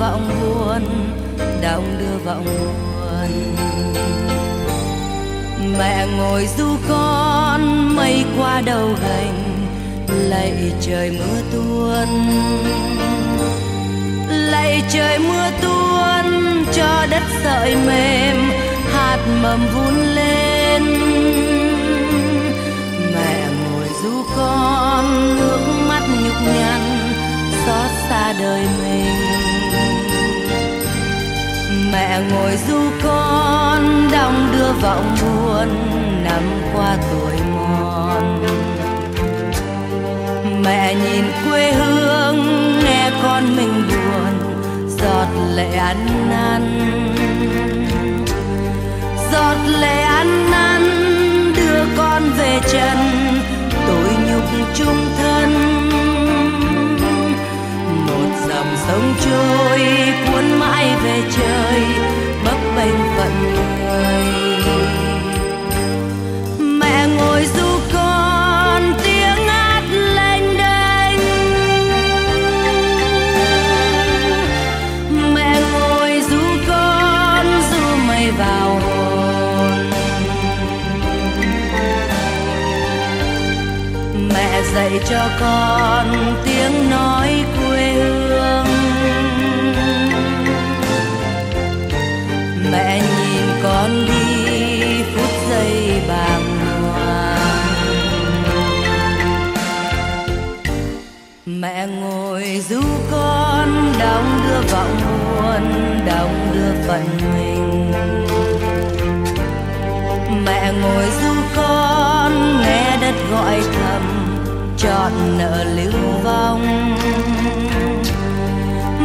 vọng buồn, đong đưa vọng buồn. Mẹ ngồi du con, mây qua đầu gành lạy trời mưa tuôn. Lạy trời mưa tuôn, cho đất sợi mềm, hạt mầm vun lên. Ngồi du con đong đưa vọng buồn năm qua tuổi mòn. Mẹ nhìn quê hương, nghe con mình buồn, giọt lệ ăn năn. Giọt lệ ăn năn, đưa con về trần, tội nhục chung thân. Một dòng sông trôi, cuốn mãi về trời dạy cho con tiếng nói quê hương. Mẹ nhìn con đi phút giây bàng hoàng. Mẹ ngồi du con đong đưa vọng buồn đong đưa phận mình. Mẹ ngồi du con nghe đất gọi thầm chọn nợ lưu vong.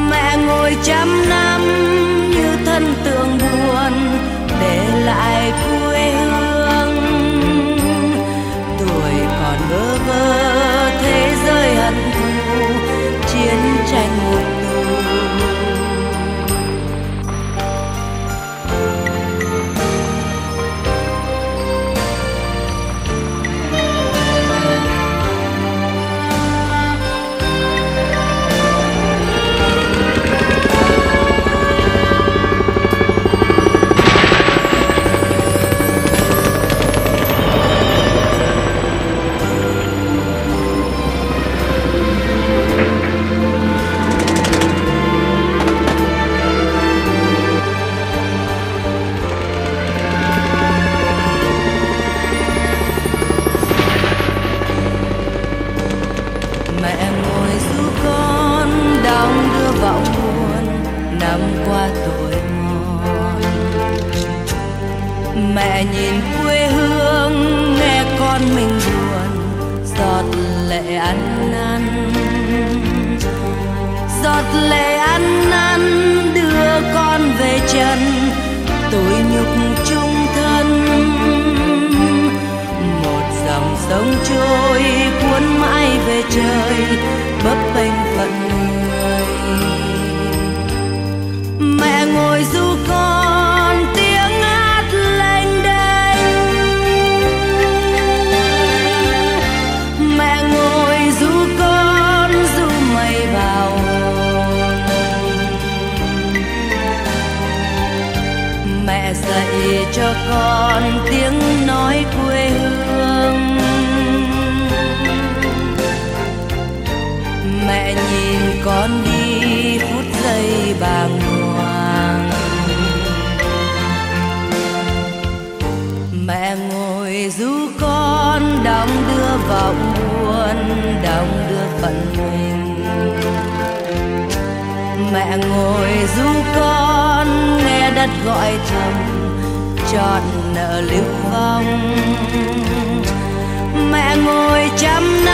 Mẹ ngồi trăm năm ngồi du con đong đưa vọng buồn năm qua tuổi mòn. Mẹ nhìn quê hương, nghe con mình buồn, giọt lệ ăn năn. Giọt lệ ăn năn đưa con về trần tôi nhục chung thân. Một dòng sông trôi muốn mãi về trời, bấp bênh phận người. Mẹ ngồi du con tiếng hát lênh đênh. Mẹ ngồi du con du mây vào hồn mẹ dạy cho con tiếng mình mẹ ngồi du con, nghe đất gọi thầm, chọn nợ lưu vong mẹ ngồi chăm. năm